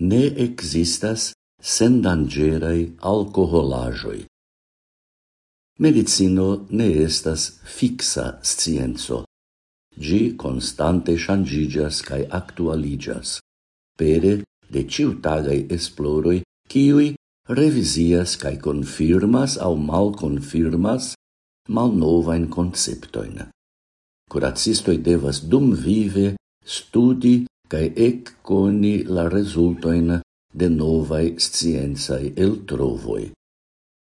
ne existas sen dangerai alcoholajoi Medicino ne estas fixa scienzo. Gi konstante changigas kaj actualigas, pere de ĉiutagaj esploroj cae revizias kaj konfirmas aŭ malkonfirmas malnovajn conceptoin. Curacistoi devas dumvive studi cae ec coni la resultoin de novae scienzae el trovoi.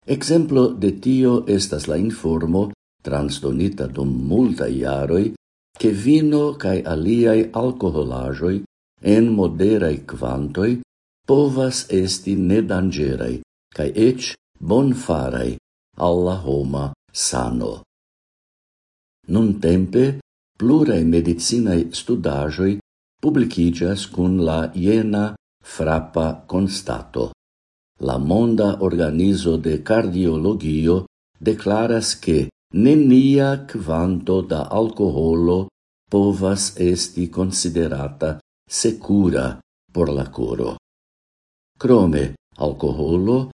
Exemplo de tio estas la informo, transdonita dum multa iaroi, che vino cae aliai alcoholajoi en moderai quantoi povas esti nedangerai cae ec bonfarai alla homa sano. Nun tempe, plurae medicinae studajoi publicigas cun la iena frappa constato. La Monda Organizo de Cardiologio declaras che nenia quanto da alcoholo povas esti considerata secura por la coro. Crome, alcoholo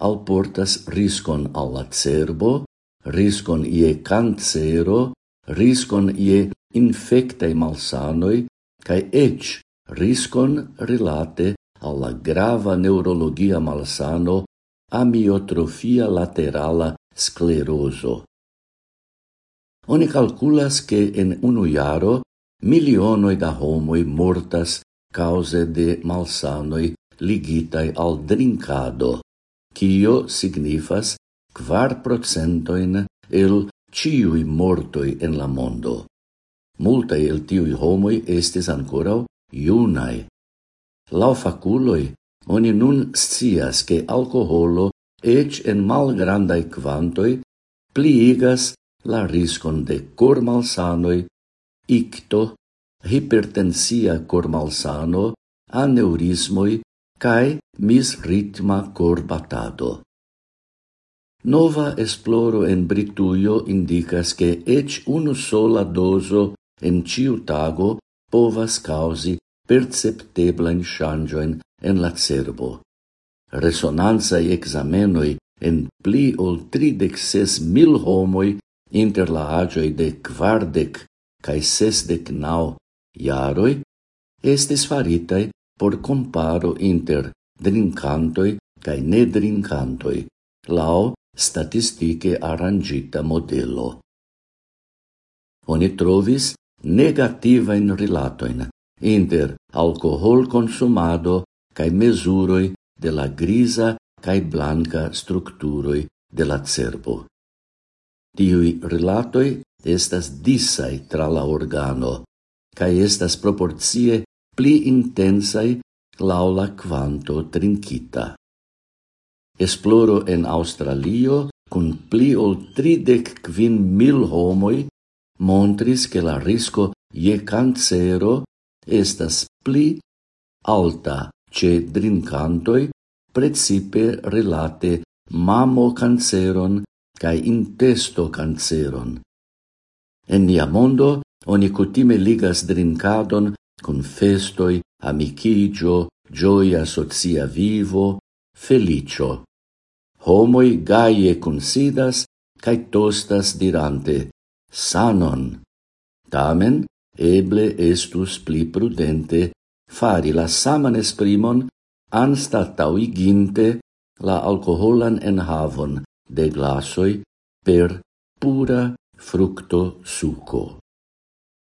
alportas riscon alla cerbo, riscon ie cancero, riscon ie infectae malsanoi, cae ec riscon rilate alla grava neurologia malsano amiotrofia laterala scleroso. Oni calculas che in unu iaro milionoi da homoi mortas cause de malsanoi ligitai al drincado, cio signifas quar procentoin el ciui mortoi en la mondo. Multaj el tiuj homoi estes ancorau iunai. Lau faculoi, oni nun scias, che alcoholo ec en malgrandaj quantoi pliigas la riscon de kormalsanoj, icto, hipertensia kormalsano, aneurismoj kaj misritma korbatado. Nova esploro en Brituio indicas che ec unu sola doso en ciu tago povas causi percepteblain shangioin en la cerbo. Resonanzai examenoi en pli ol 36 mil homoi inter la agioi de quardec cae sesdec nau iaroi estes faritai por comparo inter drincantoi cae nedrincantoi, lau statistike arrangita modelo. Oni trovis negativa in relatoin inter alcohol consumado cae mesuroi de la grisa cae blanca structuroi de la cerbo. Tiui relatoi estas disai tra la organo, cae estas proporcie pli intensai laula quanto trincita. Esploro en Australio, cun pli ol tridec quin mil homoi, montris che la risco je cancero estas pli alta ce drincantoi, precipe relate mamo canceron cae intesto canceron. En nia mondo, oni cutime ligas drincadon con festoi, amicigio, gioia socia vivo, felicio. Homoi gaie considas cae tostas dirante, sanon. Tamen, eble estus pli prudente fari la saman esprimon anstatauiginte la alcoholan enhavon de glasoi per pura fructo suco.